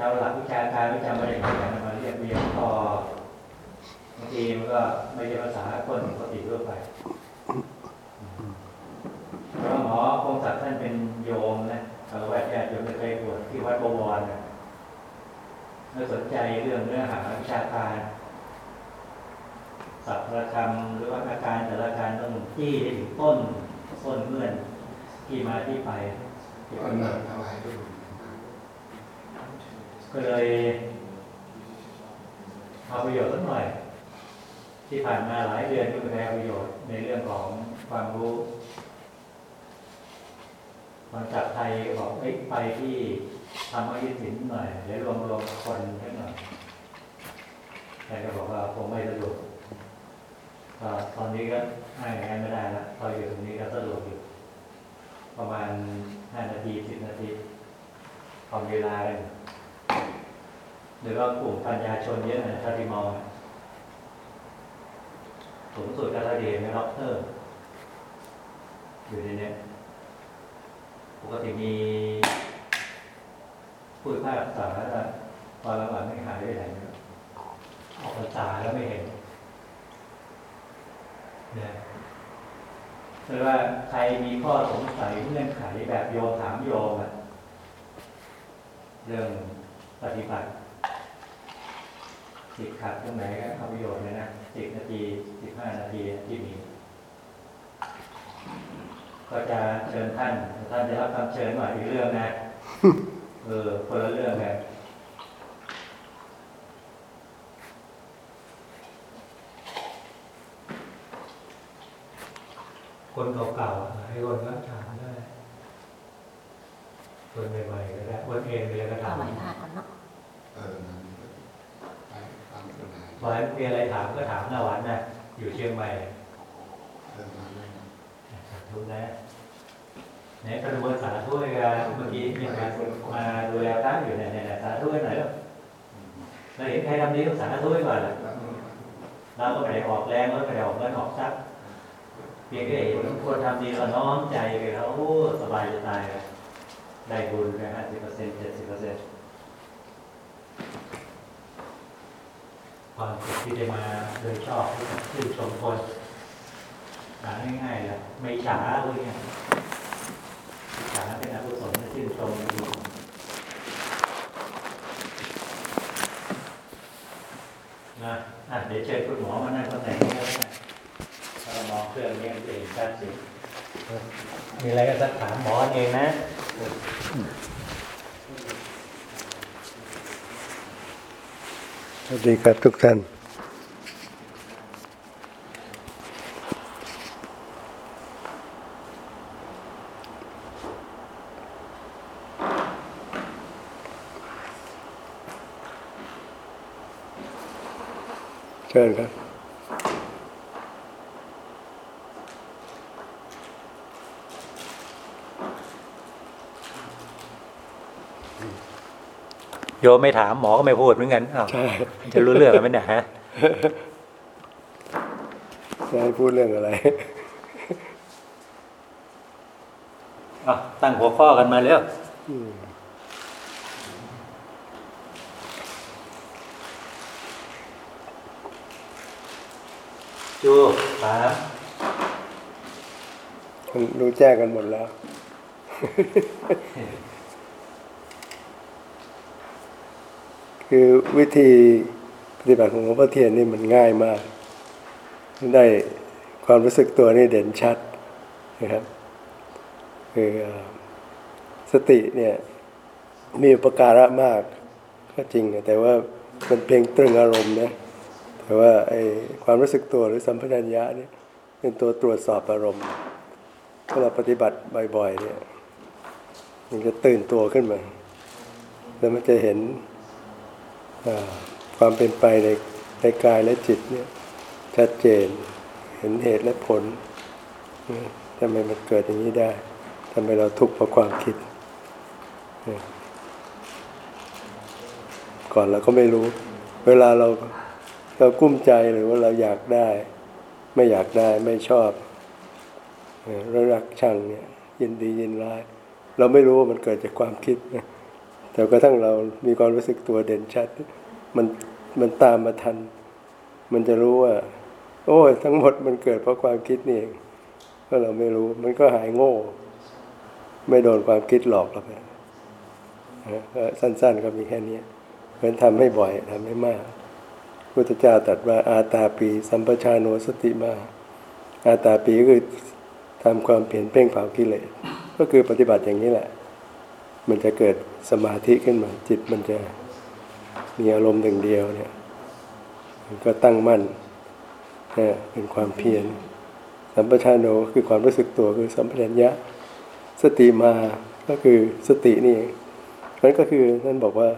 จะเอาหลักวิชาการวิชาอะไรอย่างเงี้ยมาเรียบเรียงต่อบางทีมันก็ไม่ใช่ภาษาคนปกติทั่วไปเพราะหมอคงศักดิ์ท่านเป็นโยมนะเอาไว้ญาติโยมเคยบวชที่วัดบวรนะไม่สนใจเรื่องเนื้อหาวิชาการสัพพะคำหรือว่าอาการแต่ละการต้องที่ให้ถึงต้นต้นเงื่อนที่มาที่ไปที่ก็กำเนินั่งดถวายด้วย ก็เลยเอาประโยชน์สักหน่อย ที่ผ่านมาหลายเดือนก็ไม่ได้ประโยชน์ในเรื่องของความรู้มาจากไทยบอกอไปที่ทำอายุสินหน่อยเดี๋ยวรวมรวมคนนิดหน่อยแต่ก็บอกว่าคงไม่สะดวกตอนนี้ก็ให้ให้ไม่ได้ละพออยู่ตรงนี้ก็สะดวกอยู่ประมาณห้านาทีสิบนาทีพอเวลากัน หรือว่ากลุ่มปัญญาชนเยอะนะถ้าที่มองสูงสุดก็ถ้าเดียนด็อกเตอร์ อยู่ในนี้ปกติมีพูดภาคภาษาแล้วตอนหลังไม่หายไปไหนเลยออกภาษาแล้วไม่เห็นนี่ยแปลว่าใครมีข้อสงสัยเงื่อนไขแบบโยถามโยมอะเรื่องปฏิบัติ ติดขัดตรงไหนก็เอาประโยชน์เลยนะสิบนาทีสิบห้านาทีที่มี ก็จะเชิญท่าน ท่านจะรับคำเชิญมาอีกเรื่องนะ เออคนละเรื่องไงคนเก่าๆอะให้คนก็ถามได้คนใหม่ๆก็ได้คนเองเลยก็ถถามวายพระกันเนาะเออนั่นไปตามคนไหนบอยมีอะไรถามก็ถามหน้าวันนะอยู่เชียงใหม่เออมาเลยสาธุนะเนี่ยกระบวนสาธุเลยกันเมื่อกี้มีมามาดูแลพระอยู่เนี่ยเนี่ยสาธุหน่อยแล้วเราเห็นใครทำดีต้องสาธุไว้ก่อนล่ะเราก็ไม่ได้ออกแรงแล้วไม่ได้ออกเงินออกทรัพย์เพียงแค่เห็นคนทำดีเราน้อมใจไปแล้วโอ้สบายจะตายเลยได้บุญไปห้าสิบเปอร์เซ็นต์เจ็ดสิบเปอร์เซ็นต์ ความสุขที่ได้มาโดยชอบชื่นชมคนหาง่ายๆแหละไม่ฉาพวกเนี้ยฐาเป็นอกุศลที่ชื่นชมอยู่นะอะเดี๋ยวเชิญคุณหมอมานั่งตำแหน่งนี้แล้วนะถ้าเรามองเครื่องนี้จะเห็นชัดสิมีอะไรก็สักถามหมอเองนะ สวัสดีครับทุกท่าน เชิญครับ โยมไม่ถามหมอก็ไม่พูดเหมือนกันอ้าวใช่จะรู้เรื่องกันไหมเนี่ยฮะจะให้พูดเรื่องอะไรอะตั้งหัวข้อกันมาเร็วอืมจูถามรู้แจ้งกันหมดแล้ว คือวิธีปฏิบัติของหลวงพ่อเทียนนี่มันง่ายมาก ได้ความรู้สึกตัวนี่เด่นชัดนะครับ คือสติเนี่ยมีอุปการะมากก็จริงนะแต่ว่ามันเพียงตรึงอารมณ์นะแต่ว่าไอ้ความรู้สึกตัวหรือสัมปชัญญะเนี่ยเป็นตัวตรวจสอบอารมณ์ถ้าเราปฏิบัติบ่อยๆเนี่ยมันจะตื่นตัวขึ้นมา แล้วมันจะเห็น ความเป็นไปในในกายและจิตเนี่ยชัดเจนเห็นเหตุและผลทำไมมันเกิดอย่างนี้ได้ทำไมเราทุกข์เพราะความคิด ก่อนเราก็ไม่รู้ เวลาเราเรากุ้มใจหรือว่าเราอยากได้ ไม่อยากได้ไม่ชอบเออแล้วรักชังเนี่ยยินดียินร้าย เราไม่รู้ว่ามันเกิดจากความคิดนะ แต่กระทั่งเรามีความรู้สึกตัวเด่นชัด มันมันตามมาทัน มันจะรู้ว่า โอ้ยทั้งหมดมันเกิดเพราะความคิดนี่เองก็เราไม่รู้ มันก็หายโง่ ไม่โดนความคิดหลอกเราไปนะก็สั้น ๆ ก็มีแค่นี้เพราะฉะนั้นทำให้บ่อยทำให้มากพุทธเจ้าตรัสว่าอาตาปี สัมปชาโนสติมา อาตาปีก็คือทำความเปลี่ยนเพ่งเผากิเลสก็คือปฏิบัติอย่างนี้แหละ มันจะเกิดสมาธิขึ้นมา จิตมันจะมีอารมณ์หนึ่งเดียวเนี่ยมันก็ตั้งมั่นนะเป็นความเพียรสัมปชานโนคือความรู้สึกตัวคือสัมปชัญญะ สติมาก็คือสตินี่เองนั่นก็คือท่านบอกว่า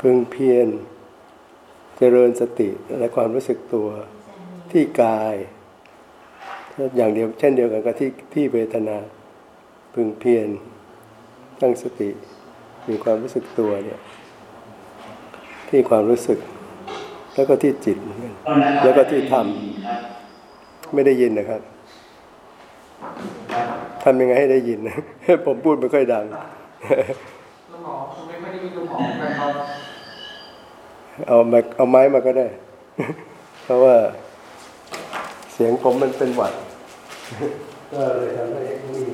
พึงเพียรเจริญสติและความรู้สึกตัวที่กายอย่างเดียวเช่นเดียวกันกับที่ที่เวทนา พึงเพียร ตั้งสติมีความรู้สึกตัวเนี่ยที่ความรู้สึก แล้วก็ที่จิตนกันแล้วก็ที่ทำไม่ได้ยินนะครับทำยังไงให้ได้ยินผมพูดไม่ค่อยดังแล้วหมอผมไม้เอามาเอาไม้มาก็ได้ เพราะว่า เสียงผมมันเป็นหวัดก็เลยทำให้นี่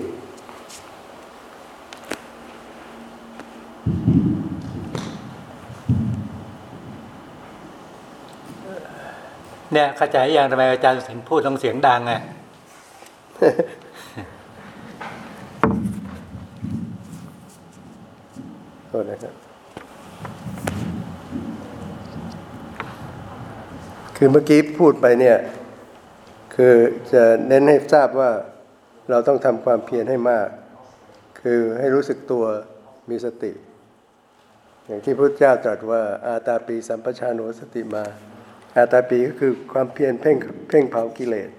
เนี่ยเข้าใจยังทำไมอาจารย์ถึงพูดต้องเสียงดังอะโทษนะครับคือเมื่อกี้พูดไปเนี่ย คือจะเน้นให้ทราบว่าเราต้องทำความเพียรให้มาก คือให้รู้สึกตัวมีสติ อย่างที่พระเจ้าตรัสว่าอาตาปีสัมปชานโนสติมา อาตาปีก็คือความเพียรเพ่งเพ่งเผากิเลส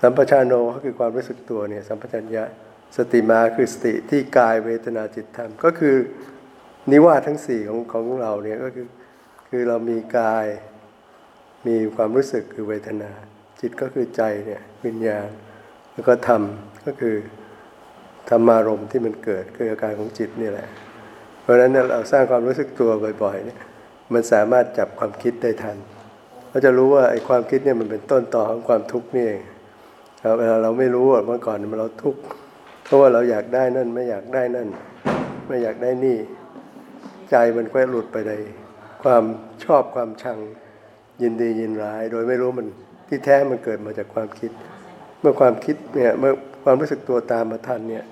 สัมปชานโนก็คือความรู้สึกตัวเนี่ยสัมปชัญญะสติมาคือสติที่กายเวทนาจิตธรรม ก็คือนิวาทั้งสี่ของของเราเนี่ยก็คือคือเรามีกายมีความรู้สึกคือเวทนา จิตก็คือใจเนี่ยวิญญาณ แล้วก็ธรรมก็คือธรรมารมณ์ที่มันเกิดคืออาการของจิตนี่แหละ เพราะฉะนั้นเราสร้างความรู้สึกตัวบ่อยๆเนี่ย มันสามารถจับความคิดได้ทันเราจะรู้ว่าไอ้ความคิดเนี่ยมันเป็นต้นต่อของความทุกข์นี่เองครับเวลาเราไม่รู้เมื่อก่อนเราทุกข์เพราะว่าเราอยากได้นั่นไม่อยากได้นั่น ไม่อยากได้นี่ ใจมันก็หลุดไปในความชอบความชังยินดียินร้าย โดยไม่รู้มันที่แท้มันเกิดมาจากความคิด เมื่อความคิดเนี่ยเมื่อความรู้สึกตัวตามมาทันเนี่ย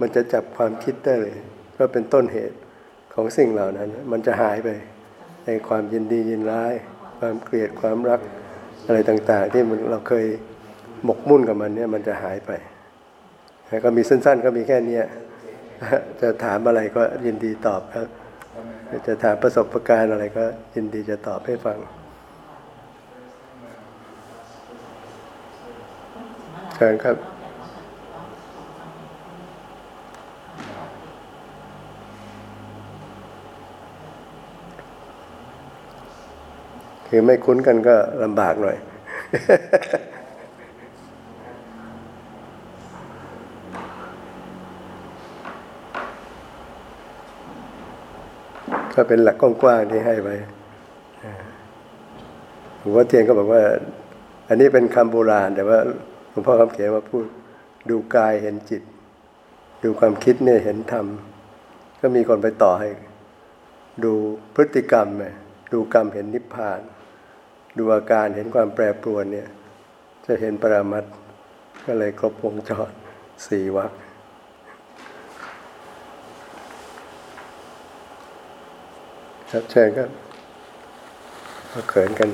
มันจะจับความคิดได้เลยว่าเป็นต้นเหตุของสิ่งเหล่านั้น มันจะหายไป ในความยินดียินร้าย ความเกลียดความรักอะไรต่างๆ ที่มันเราเคยหมกมุ่นกับมันเนี่ยมันจะหายไปก็มีสั้น ๆ ก็มีแค่นี้จะถามอะไรก็ยินดีตอบครับ จะถามประสบการณ์อะไรก็ยินดีจะตอบให้ฟังเชิญครับ คือไม่คุ้นกันก็ลำบากหน่อย ก็เป็นหลักกว้างๆที่ให้ไว้หลวงพ่อเทียนก็บอกว่า อันนี้เป็นคำโบราณ แต่ว่าหลวงพ่อคำเขียนมาพูด ดูกายเห็นจิต ดูความคิดเนี่ยเห็นธรรม ก็มีคนไปต่อให้ ดูพฤติกรรมเนี่ยดูกรรมเห็นนิพพาน ดูอาการเห็นความแปรปรวนเนี่ย จะเห็นปรามัดก็เลยครบวงจรสี่วักครับเชิญครับก็เขินกัน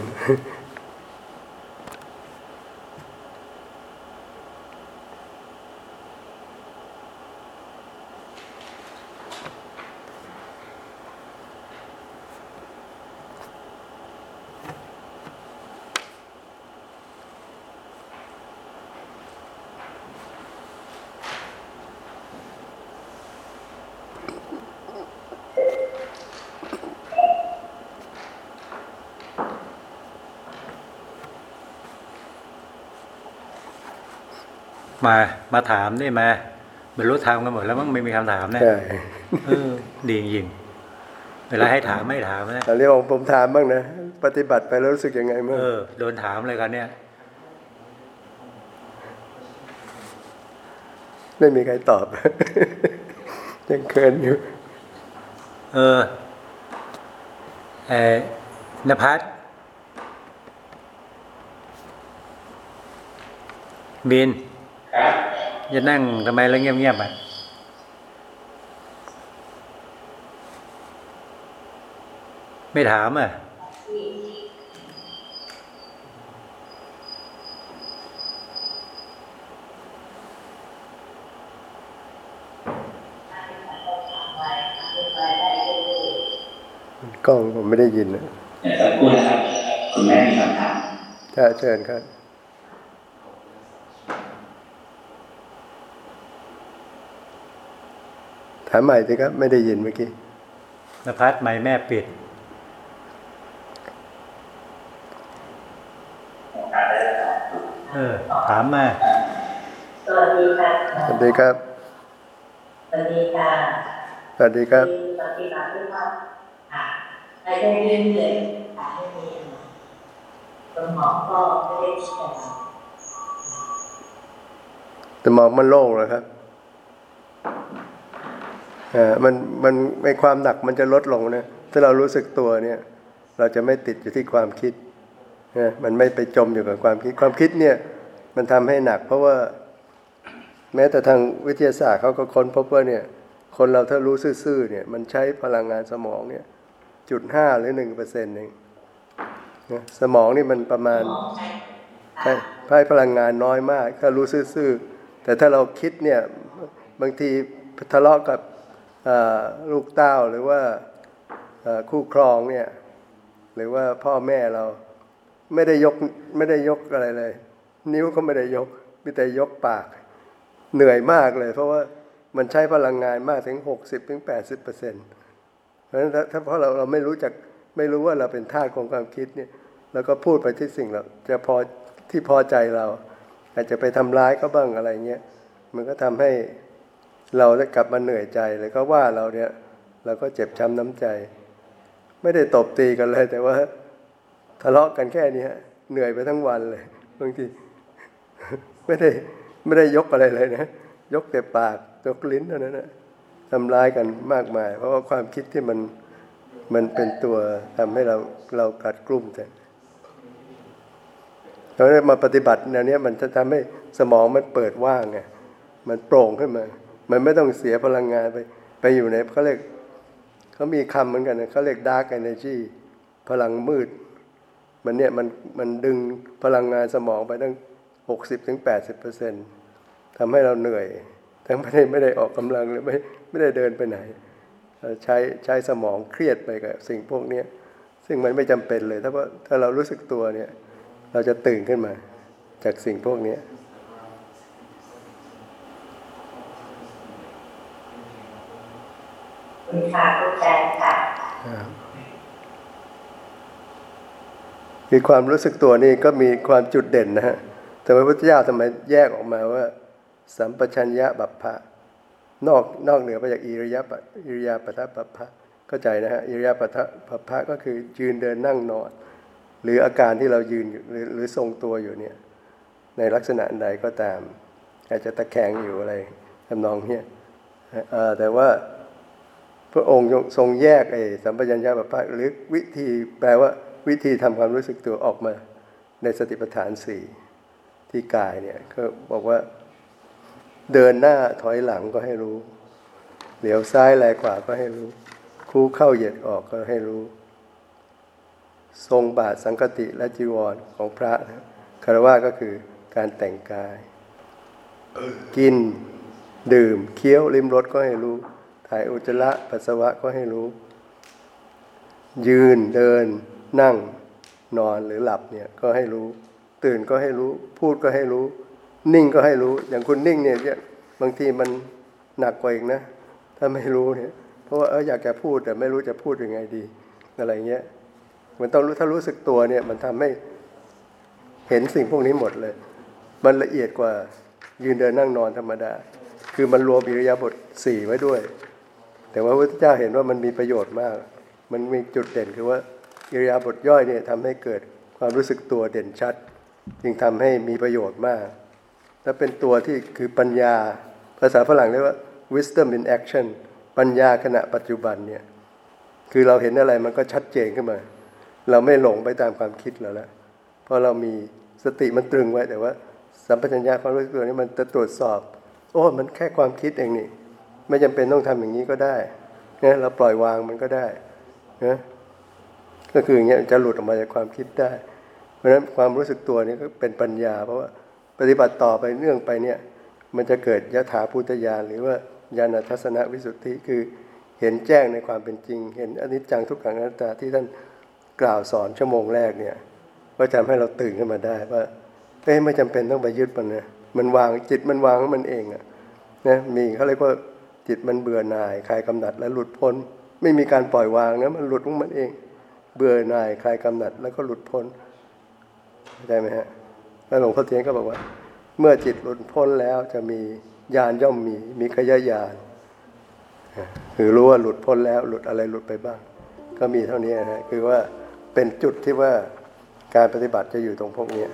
มามาถามนี่มาบรรลุธรรมกันหมดแล้วมั้งไม่มีคำถามนะใช่เออดีจริงๆเวลาให้ถามไม่ถามนะตอนนี้องค์ผมถามบ้างนะปฏิบัติไปแล้วรู้สึกยังไงบ้างเออโดนถามเลยกันเนี่ยไม่มีใครตอบ ยังเคินอยู่ เออเออนภัสบิน จะนั่งทำไมแล้วเงียบๆอะไม่ถามอะกล้องผมไม่ได้ยินนะเดี๋ยวสักครู่นะครับ คุณแม่มีคำถามถ้าเชิญครับ ถามใหม่สิครับ ไม่ได้ยินเมื่อกี้นภัสไม่แม่ปิดเออถามมาสวัสดีค่ะสวัสดีครับสวัสดีค่ะสวัสดีครับอปฏิบัติด้วยความค่ะไปได้เรื่อยๆค่ะไม่มีอะไรสมองก็ไม่ได้คิดอะไรแต่มองมันโล่งแล้วครับอ่า มันมันในความหนักมันจะลดลงนะถ้าเรารู้สึกตัวเนี่ย เราจะไม่ติดอยู่ที่ความคิดนะมันไม่ไปจมอยู่กับความคิดความคิดเนี่ย มันทำให้หนัก เพราะว่า แม้แต่ทางวิทยาศาสตร์เขาก็ค้นพบว่าเนี่ย คนเราถ้ารู้ซื่อๆเนี่ย มันใช้พลังงานสมองเนี่ยจุดห้าหรือหนึ่งเปอร์เซ็นต์เองนะสมองนี่มันประมาณใช้ใช่ใช้พลังงานน้อยมาก ถ้ารู้ซื่อๆแต่ถ้าเราคิดเนี่ยบางทีทะเลาะกับ ลูกเต้าหรือว่าคู่ครองเนี่ย หรือว่าพ่อแม่เราไม่ได้ยกไม่ได้ยกอะไรเลย นิ้วก็ไม่ได้ยกมีแต่ยกปาก เหนื่อยมากเลย เพราะว่ามันใช้พลังงานมากถึง60ถึง80เปอร์เซ็นต์เพราะฉะนั้นถ้าเพราะเราเราไม่รู้จักไม่รู้ว่าเราเป็นทาสของความคิดเนี่ยแล้วก็พูดไปที่สิ่งเราจะพอที่พอใจเรา อาจจะไปทำร้ายเขาบ้างอะไรเงี้ยมันก็ทำให้ เราได้กลับมาเหนื่อยใจเลยก็ว่าเราเนี่ย เราก็เจ็บช้ำน้ำใจ ไม่ได้ตบตีกันเลย แต่ว่า ทะเลาะกันแค่นี้เหนื่อยไปทั้งวันเลยบางทีไม่ได้ไม่ได้ยกอะไรเลยนะยกแต่ปากยกลิ้นเท่านั้นนะทำร้ายกันมากมาย เพราะว่าความคิดที่มันมันเป็นตัวทำให้เราเรากัดกลุ่มแต่เพราะนั้นมาปฏิบัติแนวเนี้ยมันจะทำให้สมองมันเปิดว่างไงมันโปร่งขึ้นมา มันไม่ต้องเสียพลังงานไป ไปอยู่ในเขาเรียกเขามีคำเหมือนกันนะเขาเรียก dark energy พลังมืด มันเนี่ยมันมันดึงพลังงานสมองไปตั้งหกสิบถึงแปดสิบเปอร์เซ็นต์ทำให้เราเหนื่อย ทั้งไม่ได้ไม่ได้ออกกำลังเลยไม่ไม่ได้เดินไปไหนเราใช้ใช้สมองเครียดไปกับสิ่งพวกเนี้ยซึ่งมันไม่จำเป็นเลย ถ้าว่าถ้าเรารู้สึกตัวเนี่ย เราจะตื่นขึ้นมาจากสิ่งพวกเนี้ คุณค่ะคุณแจนค่ะคือความรู้สึกตัวนี่ก็มีความจุดเด่นนะฮะแต่พระพุทธเจ้าทำไมแยกออกมาว่า สัมปชัญญะบัพพะนอกนอกเหนือไปจากอิริยาปะอิริยาปทบัพพะเข้าใจนะฮะอิริยาปทบัพพะก็คือยืนเดินนั่งนอน หรืออาการที่เรายืนหรือหรือทรงตัวอยู่เนี่ย ในลักษณะใดก็ตาม อาจจะตะแคงอยู่อะไรทำนองเนี้ยแต่ว่า พระองค์ทรงแยกไอ้สัมปชัญญะบัพพะหรือวิธีแปลว่าวิธีทำความรู้สึกตัวออกมาในสติปัฏฐานสี่ที่กายเนี่ยก็บอกว่าเดินหน้าถอยหลังก็ให้รู้ เหลียวซ้ายแลขวาก็ให้รู้ คู่เข้าเหยียดออกก็ให้รู้ ทรงบาทสังคติและจีวรของพระนะคารวะก็คือการแต่งกาย กินดื่มเคี้ยวลิ้มรสก็ให้รู้ ถ่ายอุจจาระปัสสาวะก็ให้รู้ ยืนเดิน นั่ง นอนหรือหลับเนี่ยก็ให้รู้ ตื่นก็ให้รู้ พูดก็ให้รู้ นิ่งก็ให้รู้ อย่างคุณนิ่งเนี่ยบางทีมันหนักกว่าอีกนะ ถ้าไม่รู้เนี่ย เพราะว่าเอออยากจะพูดแต่ไม่รู้จะพูดยังไงดี อะไรเงี้ยมันต้องรู้ถ้ารู้สึกตัวเนี่ย มันทำให้เห็นสิ่งพวกนี้หมดเลย มันละเอียดกว่ายืนเดินนั่งนอนธรรมดา คือมันรวมอิริยาบถสี่ไว้ด้วย แต่ว่าพระพุทธเจ้าเห็นว่ามันมีประโยชน์มาก มันมีจุดเด่นคือว่าอิริยาบถย่อยเนี่ยทำให้เกิดความรู้สึกตัวเด่นชัด จึงทำให้มีประโยชน์มาก และเป็นตัวที่คือปัญญา ภาษาฝรั่งเรียกว่า wisdom in action ปัญญาขณะปัจจุบันเนี่ยคือเราเห็นอะไรมันก็ชัดเจนขึ้นมา เราไม่หลงไปตามความคิดแล้วละเพราะเรามีสติมันตรึงไว้แต่ว่า สัมปชัญญะความรู้สึกตัวนี้มันจะตรวจสอบ โอ้มันแค่ความคิดเองนี่ ไม่จำเป็นต้องทำอย่างนี้ก็ได้นะเราปล่อยวางมันก็ได้นะก็คืออย่างเงี้ยจะหลุดออกมาจากความคิดได้ เพราะฉะนั้นความรู้สึกตัวนี้ก็เป็นปัญญา เพราะว่าปฏิบัติต่อไปเนื่องไปเนี่ย มันจะเกิดยถาภูตญาหรือว่าญาณทัศนวิสุทธิคือเห็นแจ้งในความเป็นจริง เห็นอนิจจังทุกขังอนัตตาที่ท่านกล่าวสอนชั่วโมงแรกเนี่ยก็ทำให้เราตื่นขึ้นมาได้ว่าเอ้ไม่จำเป็นต้องไปยึดมันนะมันวางจิตมันวางของมันเองอะนะมีเขาเรียกว่า จิตมันเบื่อหน่ายคลายกำหนัดและหลุดพ้น ไม่มีการปล่อยวางนะมันหลุดของมันเอง เบื่อหน่ายคลายกำหนัดแล้วก็หลุดพ้นเข้าใจไหมฮะแล้วหลวงพ่อเทียนก็บอกว่า เมื่อจิตหลุดพ้นแล้วจะมีญาณย่อมมีมีขยายานคือรู้ว่าหลุดพ้นแล้วหลุดอะไรหลุดไปบ้าง ก็มีเท่านี้นะฮะคือว่าเป็นจุดที่ว่าการปฏิบัติจะอยู่ตรงพวกนี้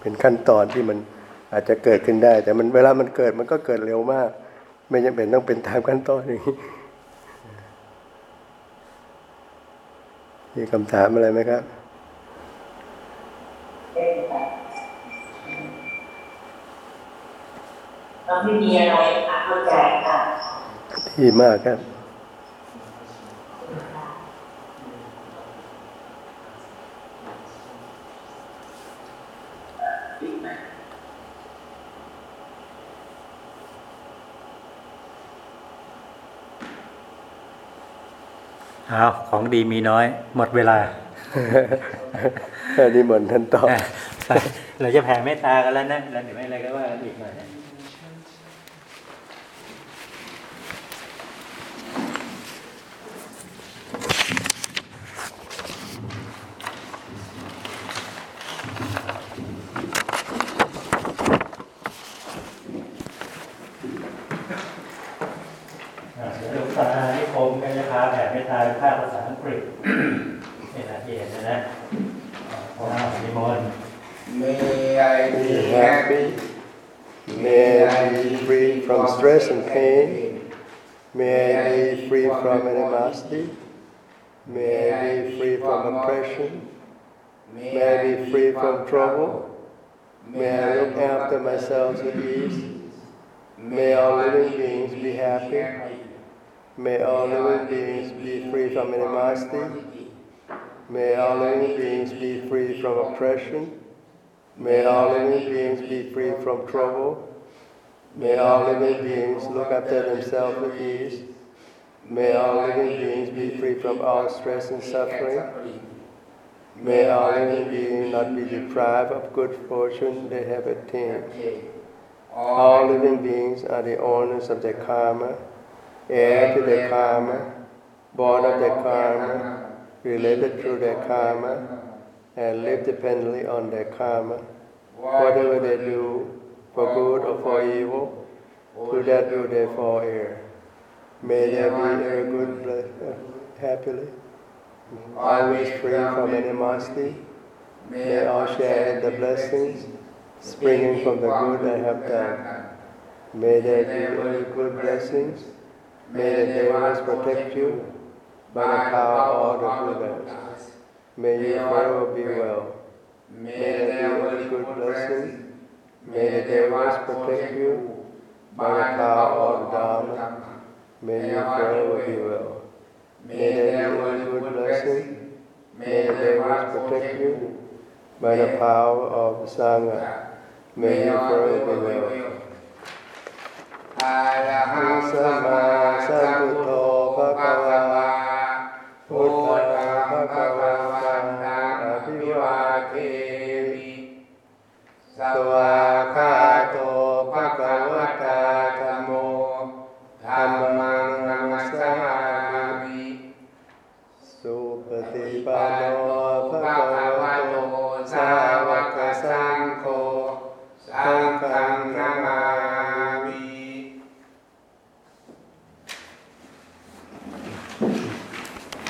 เป็นขั้นตอนที่มัน อาจจะเกิดขึ้นได้ แต่มันเวลามันเกิดมันก็เกิดเร็วมาก ไม่จำเป็นต้องเป็นตามขั้นตอนอย่างนี้มีคำถามอะไรไหมครับเราไม่มีอะไรค่ะเข้าใจค่ะที่มากครับ อ้าวของดีมีน้อย หมดเวลาอันนี้เหมือนท่านตอบเราจะแผ่เมตตากันแล้วนะแล้วเดี๋ยวไม่อะไรก็ว่ากันอีกหน่อย เมตตาเป็นภาคภาษาอังกฤษ นี่นะที่เห็นนะนะอ่าพระนิมนต์ May I be happy. May I be free from stress and pain. May I be free from animosity. May I be free from oppression. May I be free from trouble. May I look after myself with ease. May all living beings be happy. May all living beings be free from animosity. May all living beings be free from oppression. May all living beings be free from trouble. May all living beings look after themselves with ease. May all living beings be free from all stress and suffering. May all living beings not be deprived of good fortune they have attained. All living beings are the owners of their karma, heir to their karma, born of their karma, related through their karma, and live dependently on their karma. Whatever they do, for good or for evil, to that do they fall heir. May they be ever good, uh, happily, always free from animosity. May all share the blessings springing from the good they have done. May there be only good blessings. May the devils protect you by the power of all the Buddhas. May you forever be well. May there be only good blessings. May the devils protect you by the power of the Dharma. May you forever be well. May there be only good blessings. May the devils protect you by the power of the Sangha. May you forever be well. อะระหังสัมมา